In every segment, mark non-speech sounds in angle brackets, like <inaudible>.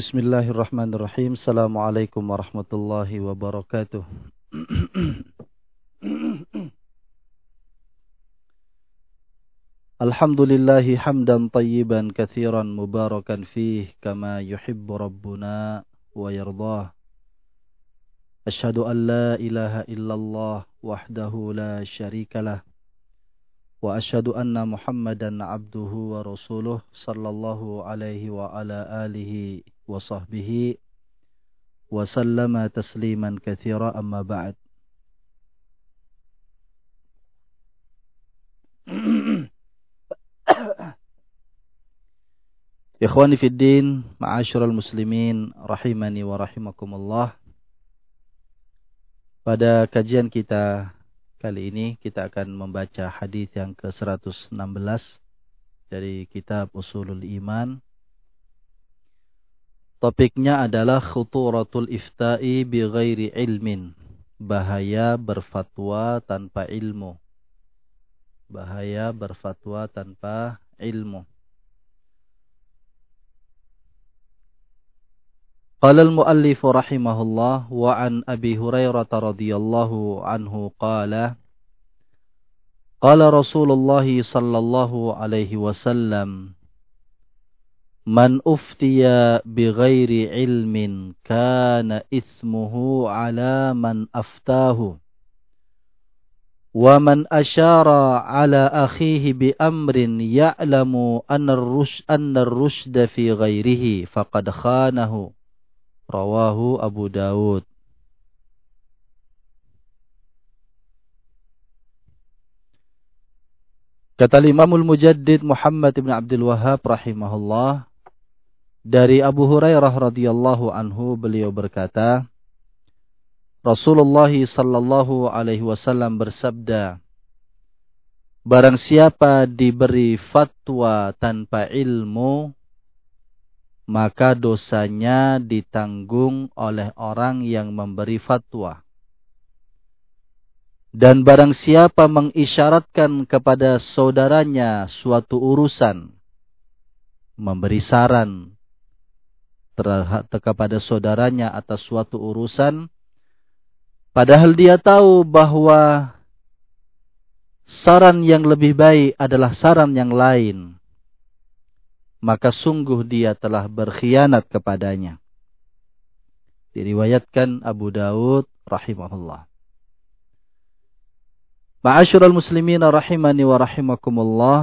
Bismillahirrahmanirrahim. Assalamualaikum warahmatullahi wabarakatuh. Alhamdulillahi hamdan tayyiban kathiran mubarakan fih kama yuhibbu rabbuna wa yardah. Ashhadu an la ilaha illallah wahdahu la syarikalah. وأشهد أن محمدا عبده ورسوله صلى الله عليه وعلى آله وصحبه وسلم تسليما كثيرا. أما بعد <coughs> إخواني في الدين معاشر المسلمين رحمني ورحمكم الله. pada kajian kita Kali ini kita akan membaca hadis yang ke-116 dari kitab Usulul Iman. Topiknya adalah khuturatul ifta'i bi ghairi ilmin. Bahaya berfatwa tanpa ilmu. Bahaya berfatwa tanpa ilmu. قال المؤلف رحمه الله وعن أبي هريرة رضي الله عنه قال قال رسول الله صلى الله عليه وسلم من أفتي بغير علم كان إثمه على من أفتاه ومن أشار على أخيه بأمر يعلم أن الرشد في غيره فقد خانه. Rawahu Abu Dawud. Kata Imamul Mujaddid Muhammad ibn Abdul Wahab rahimahullah dari Abu Hurairah radhiyallahu anhu beliau berkata Rasulullah sallallahu alaihi wasallam bersabda Barang siapa diberi fatwa tanpa ilmu maka dosanya ditanggung oleh orang yang memberi fatwa. Dan barang siapa mengisyaratkan kepada saudaranya suatu urusan, memberi saran terhadap kepada saudaranya atas suatu urusan, padahal dia tahu bahwa saran yang lebih baik adalah saran yang lain maka sungguh dia telah berkhianat kepadanya. Diriwayatkan Abu Dawud rahimahullah. Ma'asyiral muslimin rahimani wa rahimakumullah.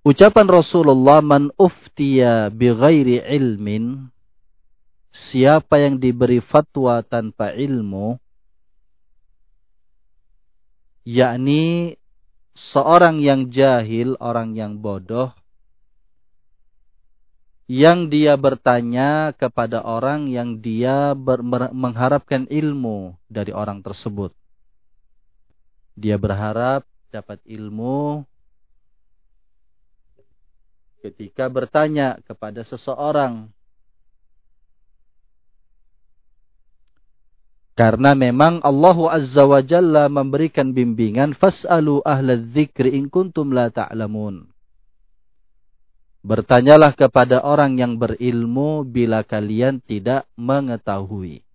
Ucapan Rasulullah man uftiya bi ghairi ilmin siapa yang diberi fatwa tanpa ilmu yakni seorang yang jahil, orang yang bodoh, yang dia bertanya kepada orang yang dia mengharapkan ilmu dari orang tersebut. Dia berharap dapat ilmu ketika bertanya kepada seseorang Karena memang Allah Azza wa Jalla memberikan bimbingan fas'alu ahla dzikri in kuntum la ta'lamun. Bertanyalah kepada orang yang berilmu bila kalian tidak mengetahui.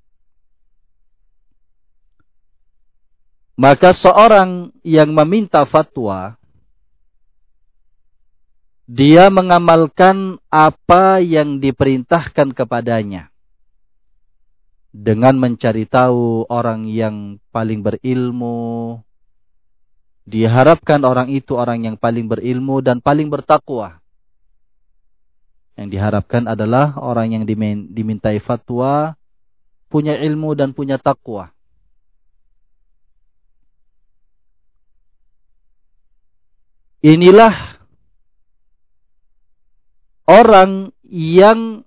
Maka seorang yang meminta fatwa dia mengamalkan apa yang diperintahkan kepadanya dengan mencari tahu orang yang paling berilmu. Diharapkan orang itu orang yang paling berilmu dan paling bertakwa. Yang diharapkan adalah orang yang dimintai fatwa punya ilmu dan punya takwa. Inilah orang yang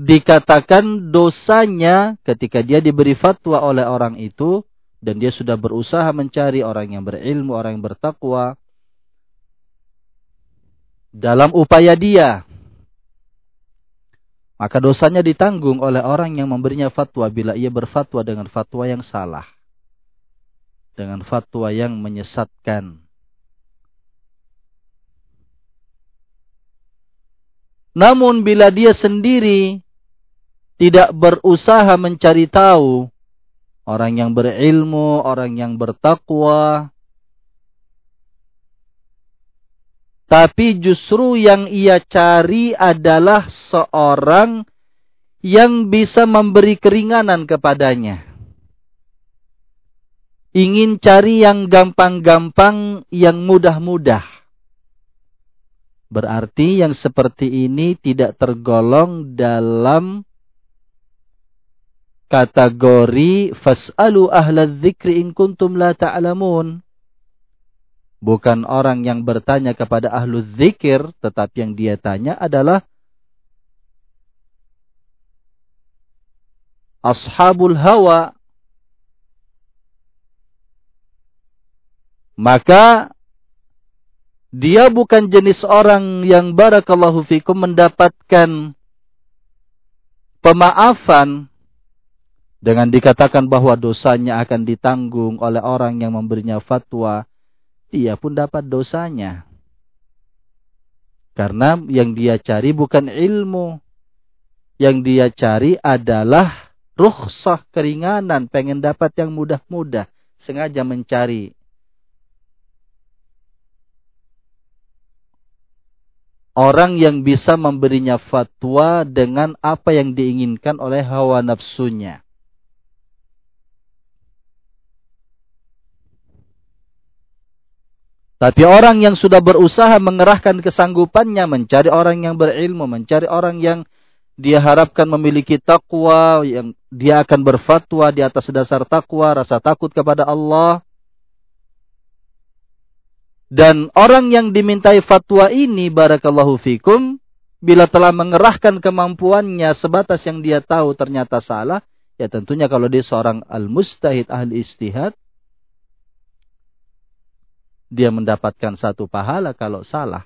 dikatakan dosanya ketika dia diberi fatwa oleh orang itu dan dia sudah berusaha mencari orang yang berilmu, orang yang bertakwa dalam upaya dia. Maka dosanya ditanggung oleh orang yang memberinya fatwa bila ia berfatwa dengan fatwa yang salah. Dengan fatwa yang menyesatkan. Namun bila dia sendiri tidak berusaha mencari tahu orang yang berilmu, orang yang bertakwa, tapi justru yang ia cari adalah seorang yang bisa memberi keringanan kepadanya. Ingin cari yang gampang-gampang, yang mudah-mudah. Berarti yang seperti ini tidak tergolong dalam kategori fas'alu ahla dzikri in kuntum la ta'lamun. Bukan orang yang bertanya kepada ahlu dzikir, tetapi yang dia tanya adalah ashabul hawa. Maka dia bukan jenis orang yang barakallahu fikum mendapatkan pemaafan dengan dikatakan bahwa dosanya akan ditanggung oleh orang yang memberinya fatwa, dia pun dapat dosanya. Karena yang dia cari bukan ilmu. Yang dia cari adalah rukhsah keringanan, pengen dapat yang mudah-mudah, sengaja mencari orang yang bisa memberinya fatwa dengan apa yang diinginkan oleh hawa nafsunya. Tapi orang yang sudah berusaha mengerahkan kesanggupannya mencari orang yang berilmu, mencari orang yang dia harapkan memiliki takwa, yang dia akan berfatwa di atas dasar takwa, rasa takut kepada Allah, dan orang yang dimintai fatwa ini, barakallahu fikum, bila telah mengerahkan kemampuannya sebatas yang dia tahu ternyata salah, ya tentunya kalau dia seorang al-mustahid ahli istihad, dia mendapatkan satu pahala kalau salah.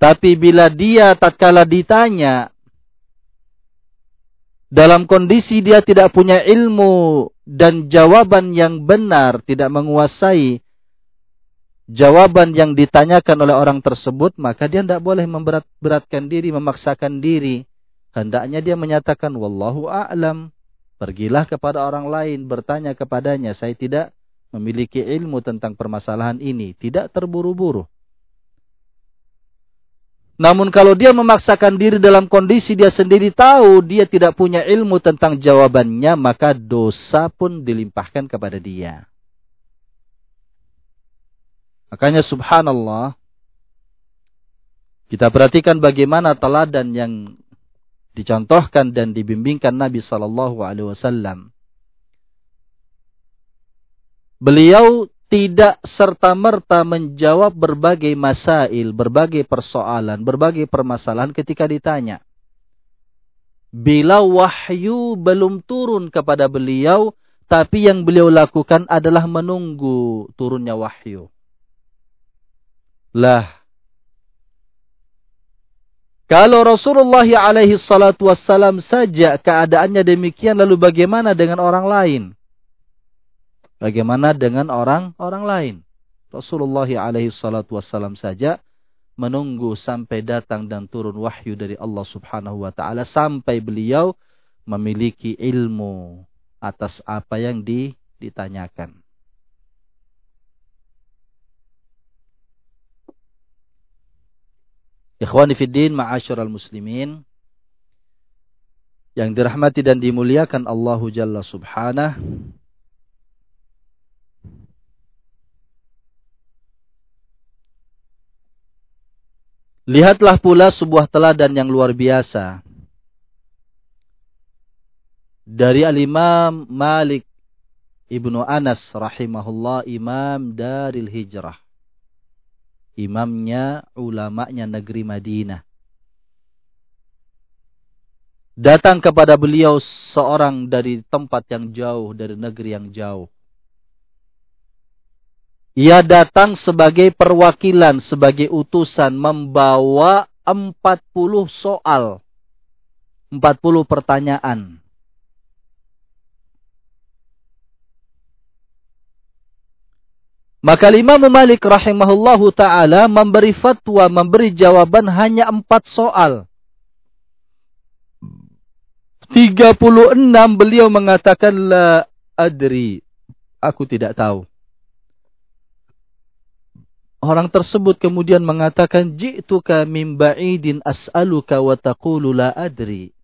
Tapi bila dia tatkala ditanya, dalam kondisi dia tidak punya ilmu dan jawaban yang benar, tidak menguasai jawaban yang ditanyakan oleh orang tersebut, maka dia tidak boleh memberat-beratkan diri, memaksakan diri. Hendaknya dia menyatakan, Wallahu a'lam. Pergilah kepada orang lain, bertanya kepadanya. Saya tidak memiliki ilmu tentang permasalahan ini. Tidak terburu-buru. Namun kalau dia memaksakan diri dalam kondisi dia sendiri tahu dia tidak punya ilmu tentang jawabannya, maka dosa pun dilimpahkan kepada dia. Makanya subhanallah, kita perhatikan bagaimana teladan yang dicontohkan dan dibimbingkan Nabi Sallallahu Alaihi Wasallam. Beliau tidak serta-merta menjawab berbagai masail, berbagai persoalan, berbagai permasalahan ketika ditanya. Bila wahyu belum turun kepada beliau, tapi yang beliau lakukan adalah menunggu turunnya wahyu. Lah. Kalau Rasulullah alaihi salatu wassalam saja keadaannya demikian lalu bagaimana dengan orang lain? Bagaimana dengan orang-orang lain? Rasulullah alaihi salatu wassalam saja menunggu sampai datang dan turun wahyu dari Allah Subhanahu wa taala sampai beliau memiliki ilmu atas apa yang ditanyakan. Ikhwani fiddin ma'asyiral muslimin yang dirahmati dan dimuliakan Allahu Jalla Subhanah. Lihatlah pula sebuah teladan yang luar biasa dari Al-Imam Malik Ibnu Anas rahimahullah imam Daril Hijrah imamnya, ulamanya negeri Madinah. Datang kepada beliau seorang dari tempat yang jauh, dari negeri yang jauh. Ia datang sebagai perwakilan, sebagai utusan, membawa 40 soal. 40 pertanyaan. Maka Imam Malik rahimahullahu taala memberi fatwa, memberi jawaban hanya empat soal. 36 beliau mengatakan la adri. Aku tidak tahu. Orang tersebut kemudian mengatakan ji'tuka min ba'idin as'aluka wa taqulu la adri.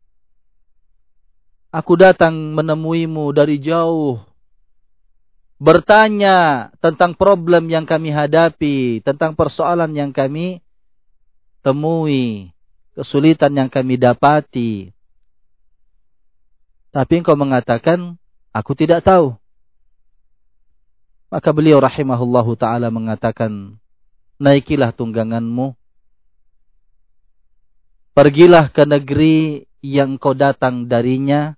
Aku datang menemuimu dari jauh bertanya tentang problem yang kami hadapi, tentang persoalan yang kami temui, kesulitan yang kami dapati. Tapi engkau mengatakan, aku tidak tahu. Maka beliau rahimahullahu ta'ala mengatakan, naikilah tungganganmu. Pergilah ke negeri yang kau datang darinya.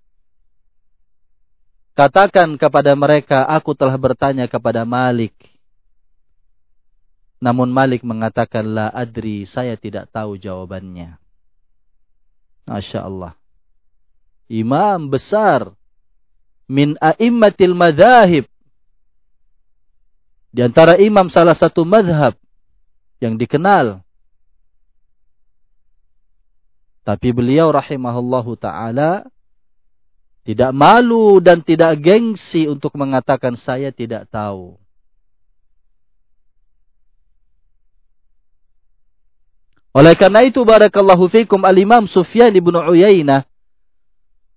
Katakan kepada mereka, aku telah bertanya kepada Malik. Namun Malik mengatakan, la adri, saya tidak tahu jawabannya. Masya Allah. Imam besar. Min a'immatil madhahib. Di antara imam salah satu madhab yang dikenal. Tapi beliau rahimahullahu ta'ala tidak malu dan tidak gengsi untuk mengatakan saya tidak tahu. Oleh karena itu barakallahu fikum al-Imam Sufyan ibn Uyainah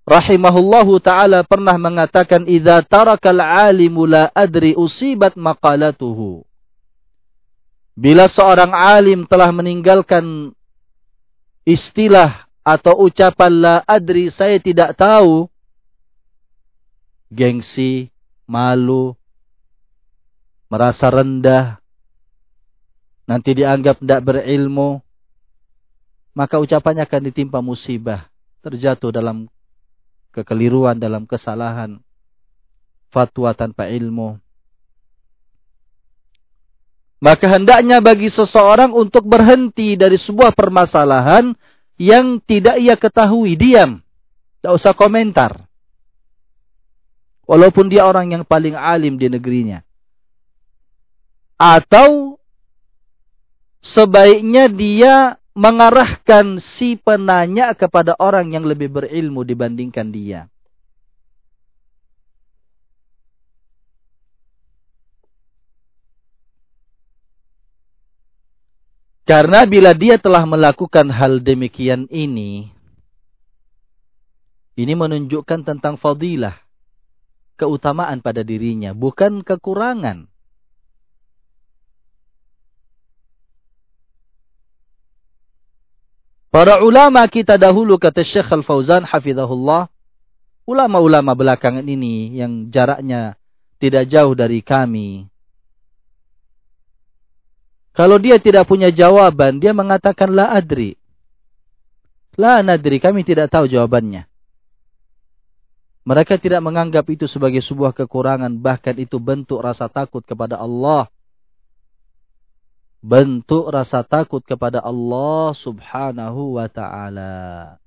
rahimahullahu taala pernah mengatakan idza tarakal alimu la adri usibat maqalatuhu. Bila seorang alim telah meninggalkan istilah atau ucapan la adri saya tidak tahu gengsi, malu, merasa rendah, nanti dianggap tidak berilmu, maka ucapannya akan ditimpa musibah, terjatuh dalam kekeliruan, dalam kesalahan, fatwa tanpa ilmu. Maka hendaknya bagi seseorang untuk berhenti dari sebuah permasalahan yang tidak ia ketahui, diam. Tidak usah komentar. Walaupun dia orang yang paling alim di negerinya. Atau sebaiknya dia mengarahkan si penanya kepada orang yang lebih berilmu dibandingkan dia. Karena bila dia telah melakukan hal demikian ini, ini menunjukkan tentang fadilah keutamaan pada dirinya, bukan kekurangan. Para ulama kita dahulu kata Syekh Al-Fauzan hafizahullah, ulama-ulama belakangan ini yang jaraknya tidak jauh dari kami. Kalau dia tidak punya jawaban, dia mengatakan la adri. La nadri, kami tidak tahu jawabannya. Mereka tidak menganggap itu sebagai sebuah kekurangan, bahkan itu bentuk rasa takut kepada Allah. Bentuk rasa takut kepada Allah subhanahu wa ta'ala.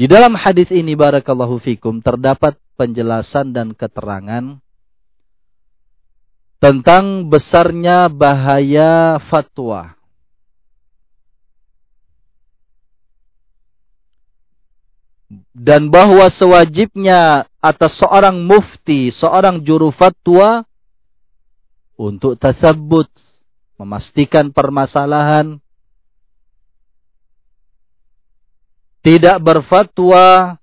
Di dalam hadis ini barakallahu fikum terdapat penjelasan dan keterangan tentang besarnya bahaya fatwa. dan bahwa sewajibnya atas seorang mufti, seorang juru fatwa untuk tersebut memastikan permasalahan tidak berfatwa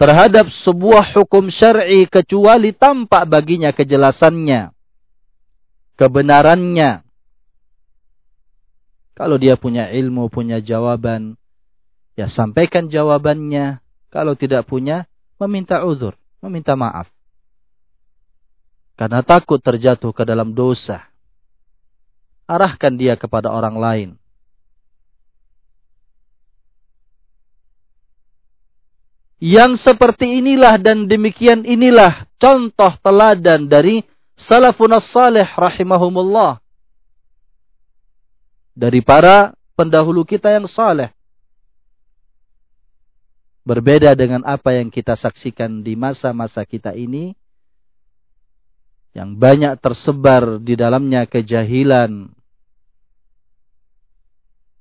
terhadap sebuah hukum syar'i kecuali tampak baginya kejelasannya, kebenarannya, kalau dia punya ilmu, punya jawaban, ya sampaikan jawabannya. Kalau tidak punya, meminta uzur, meminta maaf. Karena takut terjatuh ke dalam dosa. Arahkan dia kepada orang lain. Yang seperti inilah dan demikian inilah contoh teladan dari salafun salih rahimahumullah dari para pendahulu kita yang saleh. berbeda dengan apa yang kita saksikan di masa-masa kita ini yang banyak tersebar di dalamnya kejahilan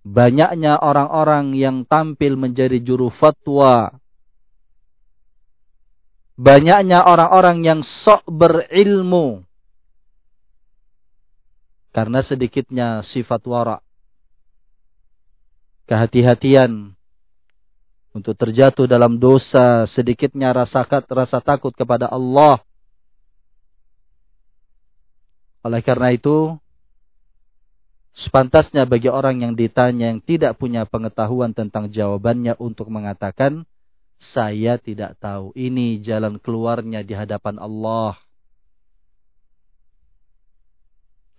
banyaknya orang-orang yang tampil menjadi juru fatwa banyaknya orang-orang yang sok berilmu. Karena sedikitnya sifat wara. Kehati-hatian untuk terjatuh dalam dosa sedikitnya rasa rasa takut kepada Allah. Oleh karena itu, sepantasnya bagi orang yang ditanya yang tidak punya pengetahuan tentang jawabannya untuk mengatakan, saya tidak tahu. Ini jalan keluarnya di hadapan Allah.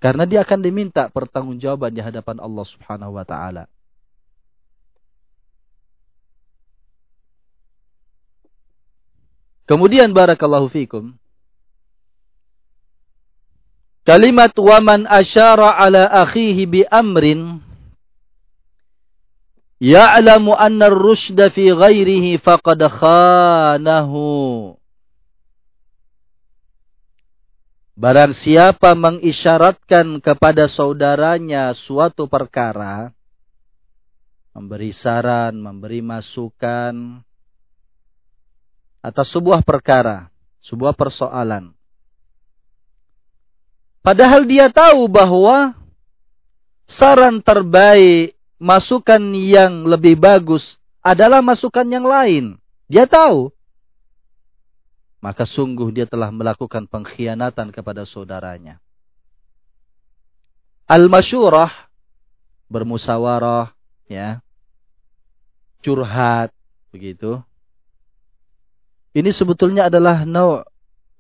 Karena dia akan diminta pertanggungjawaban di hadapan Allah Subhanahu wa taala. Kemudian barakallahu fikum Kalimat waman asyara ala akhihi bi amrin ya'lamu anna ar-rusyda fi ghairihi faqad khanahu. Barang siapa mengisyaratkan kepada saudaranya suatu perkara, memberi saran, memberi masukan atas sebuah perkara, sebuah persoalan, Padahal dia tahu bahwa saran terbaik, masukan yang lebih bagus adalah masukan yang lain. Dia tahu. Maka sungguh dia telah melakukan pengkhianatan kepada saudaranya. Al-masyurah, bermusawarah, ya, curhat, begitu. Ini sebetulnya adalah nau'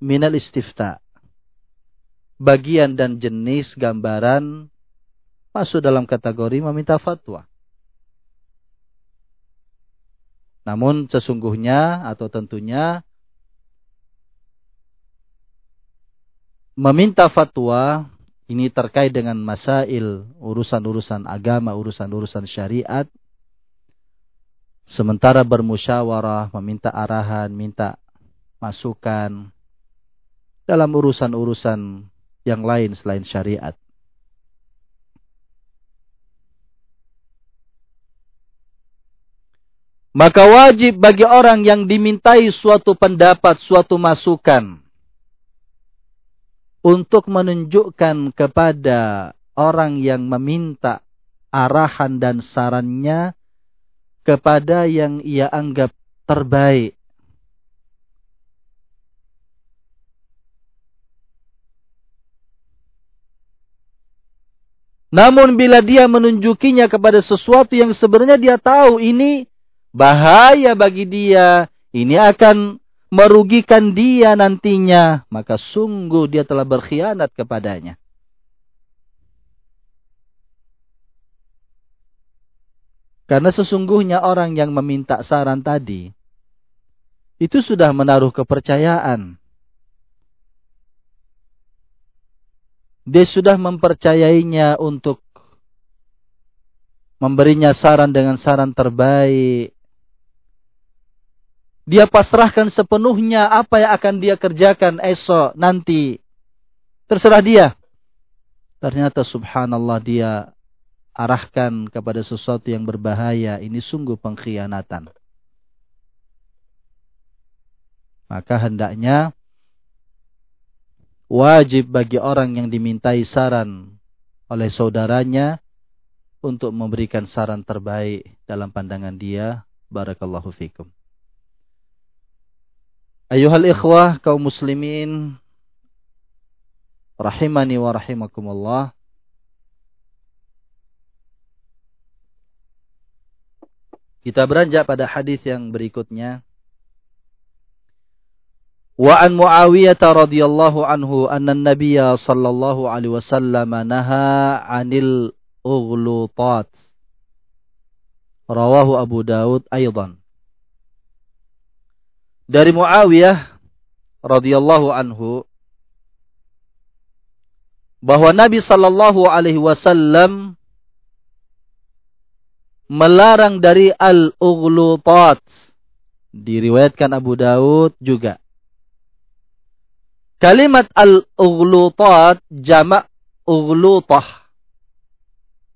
minal istifta bagian dan jenis gambaran masuk dalam kategori meminta fatwa. Namun sesungguhnya atau tentunya meminta fatwa ini terkait dengan masail urusan-urusan agama, urusan-urusan syariat. Sementara bermusyawarah, meminta arahan, minta masukan dalam urusan-urusan yang lain selain syariat. Maka wajib bagi orang yang dimintai suatu pendapat, suatu masukan untuk menunjukkan kepada orang yang meminta arahan dan sarannya kepada yang ia anggap terbaik. Namun bila dia menunjukinya kepada sesuatu yang sebenarnya dia tahu ini bahaya bagi dia, ini akan merugikan dia nantinya, maka sungguh dia telah berkhianat kepadanya. Karena sesungguhnya orang yang meminta saran tadi, itu sudah menaruh kepercayaan Dia sudah mempercayainya untuk memberinya saran dengan saran terbaik. Dia pasrahkan sepenuhnya apa yang akan dia kerjakan esok nanti. Terserah dia. Ternyata subhanallah dia arahkan kepada sesuatu yang berbahaya. Ini sungguh pengkhianatan. Maka hendaknya wajib bagi orang yang dimintai saran oleh saudaranya untuk memberikan saran terbaik dalam pandangan dia. Barakallahu fikum. Ayuhal ikhwah kaum muslimin rahimani wa rahimakumullah. Kita beranjak pada hadis yang berikutnya. Wa an Muawiyah radhiyallahu anhu anna an-nabiy sallallahu alaihi wasallam naha 'anil ughlutat. Rawahu Abu Daud aidan dari Muawiyah radhiyallahu anhu bahwa Nabi sallallahu alaihi wasallam melarang dari al-ughlutat Diriwayatkan Abu Daud juga. Kalimat al-ughlutat jamak ughlutah.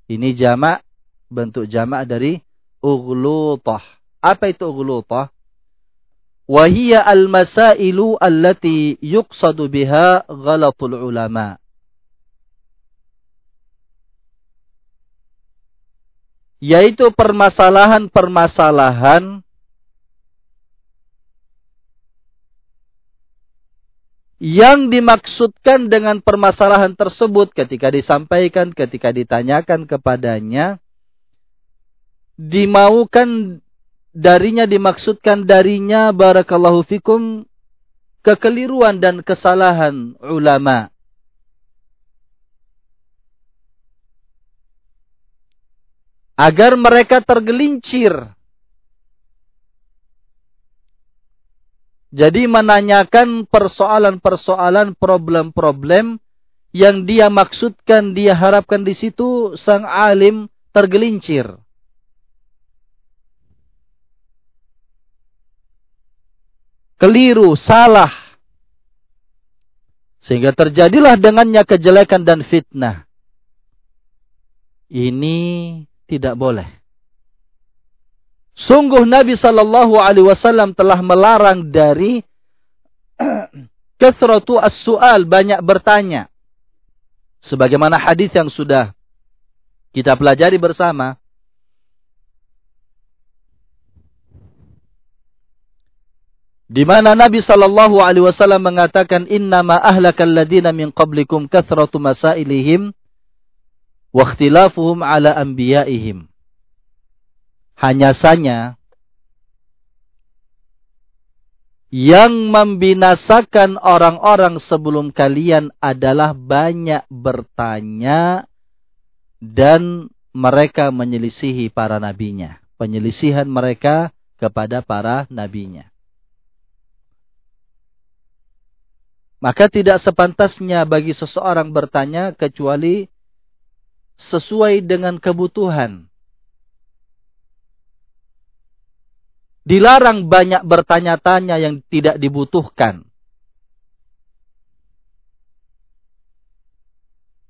Ini jamak bentuk jamak dari ughlutah. Apa itu ughlutah? Wahia al-masailu allati yuqsadu biha ghalatul ulama. Yaitu permasalahan-permasalahan yang dimaksudkan dengan permasalahan tersebut ketika disampaikan, ketika ditanyakan kepadanya, dimaukan darinya, dimaksudkan darinya, barakallahu fikum, kekeliruan dan kesalahan ulama. Agar mereka tergelincir Jadi menanyakan persoalan-persoalan, problem-problem yang dia maksudkan, dia harapkan di situ sang alim tergelincir. Keliru, salah. Sehingga terjadilah dengannya kejelekan dan fitnah. Ini tidak boleh. Sungguh Nabi Shallallahu Alaihi Wasallam telah melarang dari <clears throat> kesratu as-su'al banyak bertanya. Sebagaimana hadis yang sudah kita pelajari bersama. Di mana Nabi Shallallahu Alaihi Wasallam mengatakan Inna ma ahlakal ladina min qablikum kathratu masailihim wa ikhtilafuhum ala anbiya'ihim. Hanya saja yang membinasakan orang-orang sebelum kalian adalah banyak bertanya dan mereka menyelisihi para nabinya. Penyelisihan mereka kepada para nabinya. Maka tidak sepantasnya bagi seseorang bertanya kecuali sesuai dengan kebutuhan. Dilarang banyak bertanya-tanya yang tidak dibutuhkan.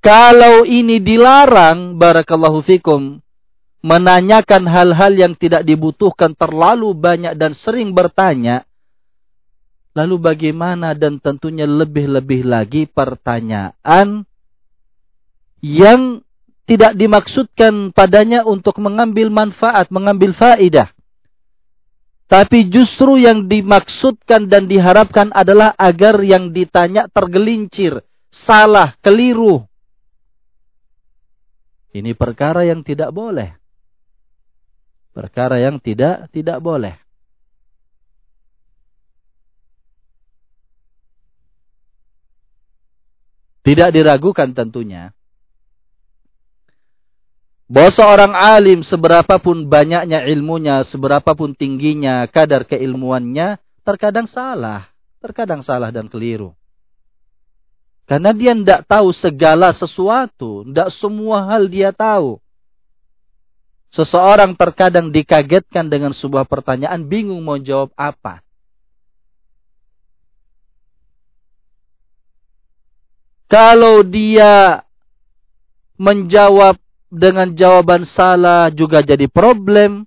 Kalau ini dilarang, barakallahu fikum, menanyakan hal-hal yang tidak dibutuhkan terlalu banyak dan sering bertanya, lalu bagaimana dan tentunya lebih-lebih lagi pertanyaan yang tidak dimaksudkan padanya untuk mengambil manfaat, mengambil faidah. Tapi justru yang dimaksudkan dan diharapkan adalah agar yang ditanya tergelincir, salah, keliru. Ini perkara yang tidak boleh. Perkara yang tidak tidak boleh. Tidak diragukan tentunya bahwa seorang alim seberapapun banyaknya ilmunya, seberapapun tingginya kadar keilmuannya, terkadang salah, terkadang salah dan keliru. Karena dia tidak tahu segala sesuatu, tidak semua hal dia tahu. Seseorang terkadang dikagetkan dengan sebuah pertanyaan, bingung mau jawab apa. Kalau dia menjawab dengan jawaban salah juga jadi problem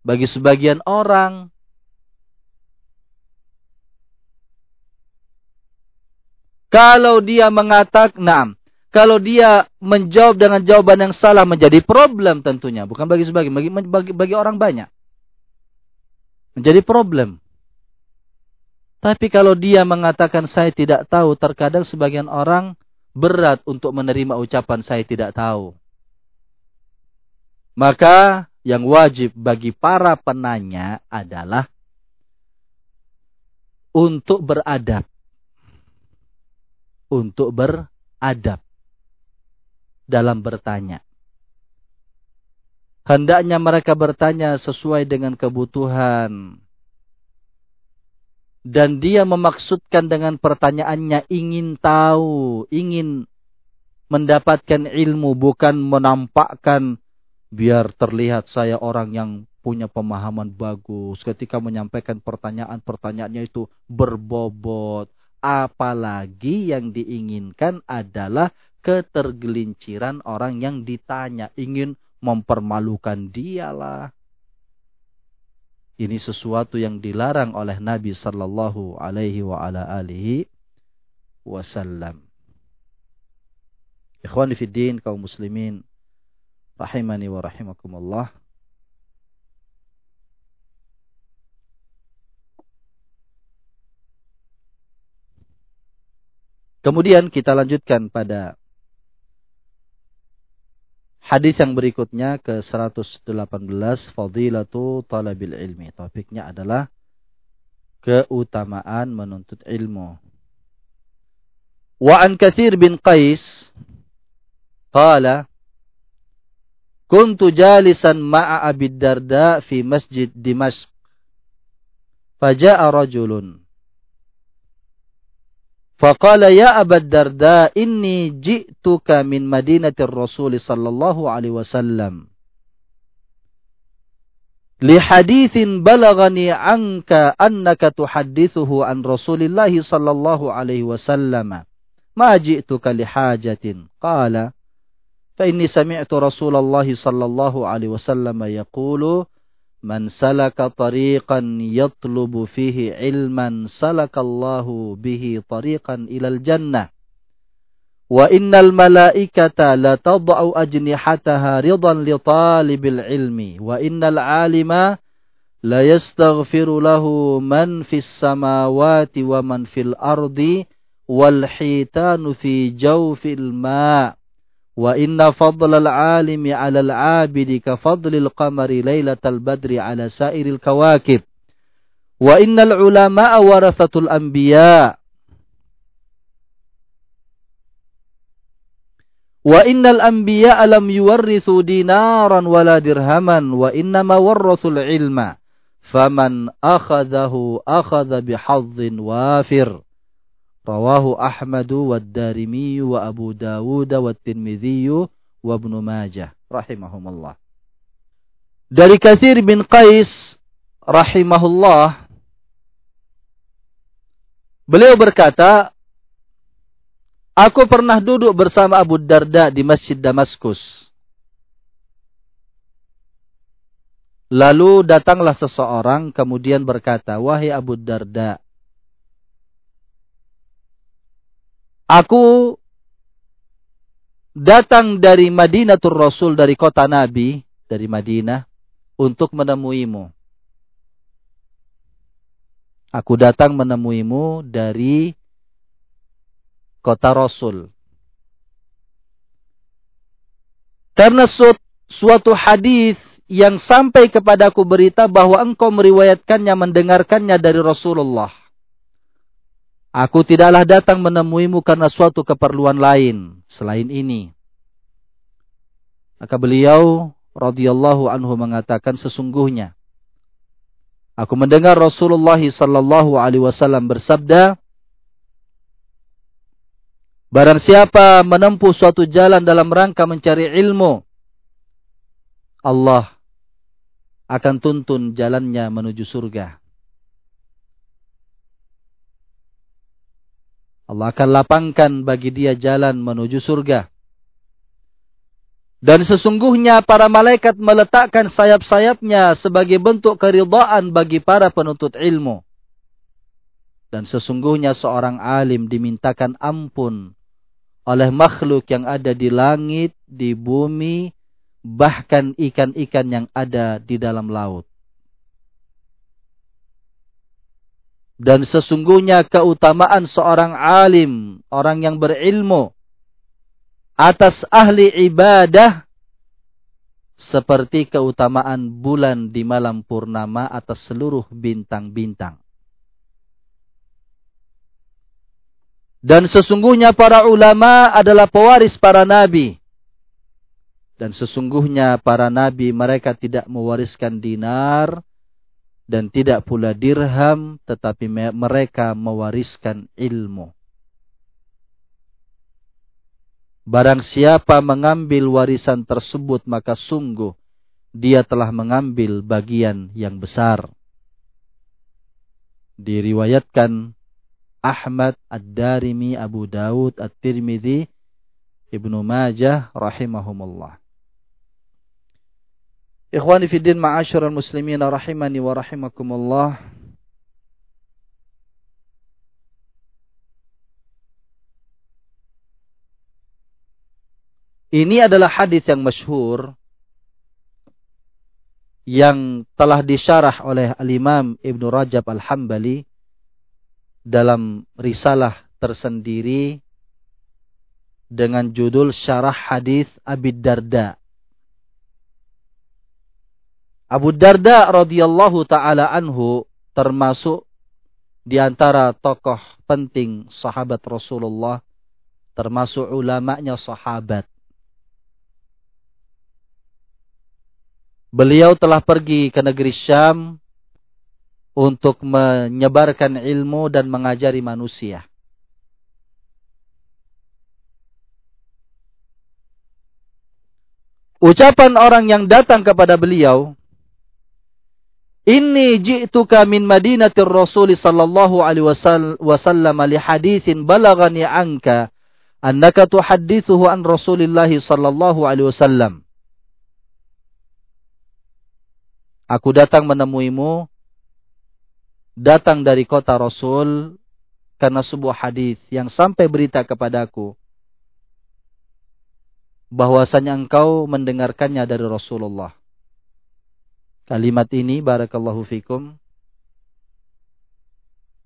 bagi sebagian orang. Kalau dia mengatakan, nah, kalau dia menjawab dengan jawaban yang salah menjadi problem tentunya, bukan bagi sebagian, bagi, bagi, bagi orang banyak. Menjadi problem. Tapi kalau dia mengatakan saya tidak tahu, terkadang sebagian orang berat untuk menerima ucapan saya tidak tahu. Maka yang wajib bagi para penanya adalah untuk beradab. Untuk beradab dalam bertanya. Hendaknya mereka bertanya sesuai dengan kebutuhan. Dan dia memaksudkan dengan pertanyaannya ingin tahu, ingin mendapatkan ilmu, bukan menampakkan biar terlihat saya orang yang punya pemahaman bagus, ketika menyampaikan pertanyaan-pertanyaannya itu berbobot, apalagi yang diinginkan adalah ketergelinciran orang yang ditanya, ingin mempermalukan dialah. Ini sesuatu yang dilarang oleh Nabi sallallahu alaihi wa ala alihi wasallam. Ikhwani fi din kaum muslimin rahimani wa rahimakumullah. Kemudian kita lanjutkan pada hadis yang berikutnya ke 118 fadilatu talabil ilmi. Topiknya adalah keutamaan menuntut ilmu. Wa an Katsir bin Qais qala Kuntu jalisan ma'a Abi Darda fi masjid Dimashq. Faja'a rajulun. فقال يا أبا الدرداء إني جئتك من مدينة الرسول صلى الله عليه وسلم. لحديث بلغني عنك أنك تحدثه عن رسول الله صلى الله عليه وسلم. ما جئتك لحاجة؟ قال فإني سمعت رسول الله صلى الله عليه وسلم يقول من سلك طريقا يطلب فيه علما سلك الله به طريقا إلى الجنة وإن الملائكة لتضع أجنحتها رضا لطالب العلم وإن العالم ليستغفر له من في السماوات ومن في الأرض والحيتان في جوف الماء Wa inna fadlal alimi 'alal وإن فضل العالم على العابد كفضل القمر ليلة البدر على سائر الكواكب. وإن العلماء ورثة الأنبياء. وإن الأنبياء لم يورثوا دينارا ولا درهما وإنما ورثوا العلم. فمن أخذه أخذ بحظ وافر. Rawahu Ahmadu wa Darimi wa Abu Dawud wa Tirmidzi wa Ibnu Majah rahimahumullah. Dari Katsir bin Qais rahimahullah beliau berkata Aku pernah duduk bersama Abu Darda di Masjid Damaskus. Lalu datanglah seseorang kemudian berkata, "Wahai Abu Darda, Aku datang dari Madinatul Rasul dari kota Nabi dari Madinah untuk menemuimu. Aku datang menemuimu dari kota Rasul. Karena suatu hadis yang sampai kepadaku berita bahwa engkau meriwayatkannya, mendengarkannya dari Rasulullah. Aku tidaklah datang menemuimu karena suatu keperluan lain selain ini. Maka beliau radhiyallahu anhu mengatakan sesungguhnya aku mendengar Rasulullah sallallahu alaihi wasallam bersabda Barang siapa menempuh suatu jalan dalam rangka mencari ilmu Allah akan tuntun jalannya menuju surga. Allah akan lapangkan bagi dia jalan menuju surga. Dan sesungguhnya para malaikat meletakkan sayap-sayapnya sebagai bentuk keridhaan bagi para penuntut ilmu. Dan sesungguhnya seorang alim dimintakan ampun oleh makhluk yang ada di langit, di bumi, bahkan ikan-ikan yang ada di dalam laut. Dan sesungguhnya keutamaan seorang alim, orang yang berilmu, atas ahli ibadah, seperti keutamaan bulan di malam purnama atas seluruh bintang-bintang. Dan sesungguhnya para ulama adalah pewaris para nabi. Dan sesungguhnya para nabi mereka tidak mewariskan dinar, dan tidak pula dirham tetapi mereka mewariskan ilmu. Barang siapa mengambil warisan tersebut maka sungguh dia telah mengambil bagian yang besar. Diriwayatkan Ahmad Ad-Darimi, Abu Dawud, At-Tirmidzi, Ibnu Majah rahimahumullah. Ikhwani fiddin ma'asyiral muslimin rahimani wa rahimakumullah. Ini adalah hadis yang masyhur yang telah disyarah oleh Al-Imam Ibn Rajab Al-Hambali dalam risalah tersendiri dengan judul Syarah Hadis Abi Darda. Abu Darda radhiyallahu taala anhu termasuk di antara tokoh penting sahabat Rasulullah termasuk ulamanya sahabat. Beliau telah pergi ke negeri Syam untuk menyebarkan ilmu dan mengajari manusia. Ucapan orang yang datang kepada beliau Inni ji'tuka min madinatir Rasul sallallahu alaihi wasallam li haditsin balagani anka annaka tuhaddithuhu an Rasulillah sallallahu alaihi wasallam. Aku datang menemuimu datang dari kota Rasul karena sebuah hadis yang sampai berita kepadaku bahwasanya engkau mendengarkannya dari Rasulullah Kalimat ini barakallahu fikum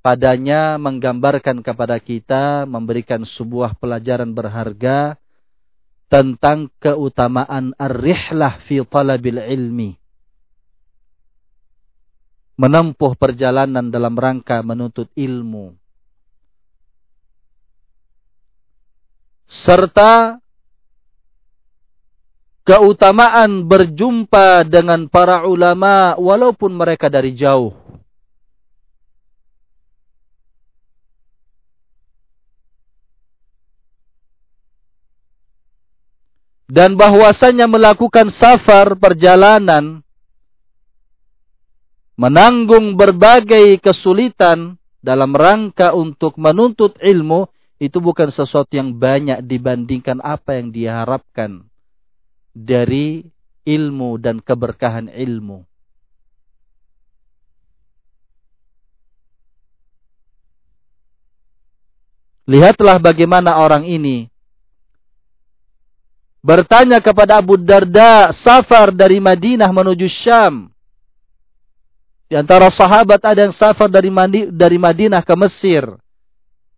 padanya menggambarkan kepada kita memberikan sebuah pelajaran berharga tentang keutamaan ar-rihlah fi talabil ilmi. Menempuh perjalanan dalam rangka menuntut ilmu. Serta keutamaan berjumpa dengan para ulama walaupun mereka dari jauh. Dan bahwasanya melakukan safar perjalanan menanggung berbagai kesulitan dalam rangka untuk menuntut ilmu itu bukan sesuatu yang banyak dibandingkan apa yang diharapkan dari ilmu dan keberkahan ilmu. Lihatlah bagaimana orang ini bertanya kepada Abu Darda safar dari Madinah menuju Syam. Di antara sahabat ada yang safar dari Madinah ke Mesir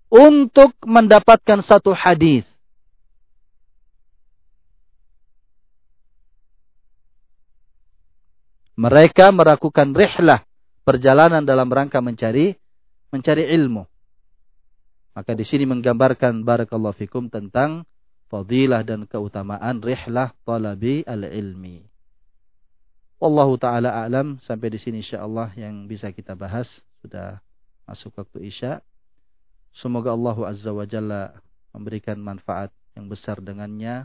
untuk mendapatkan satu hadis. Mereka melakukan rihlah, perjalanan dalam rangka mencari mencari ilmu. Maka di sini menggambarkan barakallahu fikum tentang fadilah dan keutamaan rihlah talabi al-ilmi. Wallahu taala alam sampai di sini insyaallah yang bisa kita bahas sudah masuk waktu Isya. Semoga Allah Azza wa Jalla memberikan manfaat yang besar dengannya.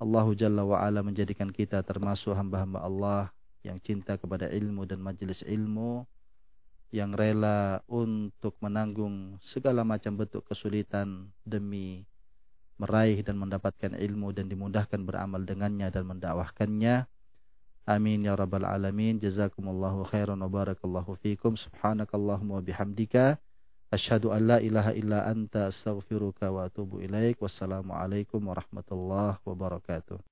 Allah Jalla wa ala menjadikan kita termasuk hamba-hamba Allah yang cinta kepada ilmu dan majelis ilmu, yang rela untuk menanggung segala macam bentuk kesulitan demi meraih dan mendapatkan ilmu dan dimudahkan beramal dengannya dan mendakwahkannya. Amin ya rabbal alamin. Jazakumullahu khairan wa barakallahu fikum. Subhanakallahumma wa bihamdika asyhadu an la ilaha illa anta astaghfiruka wa atubu ilaik. Wassalamualaikum warahmatullahi wabarakatuh.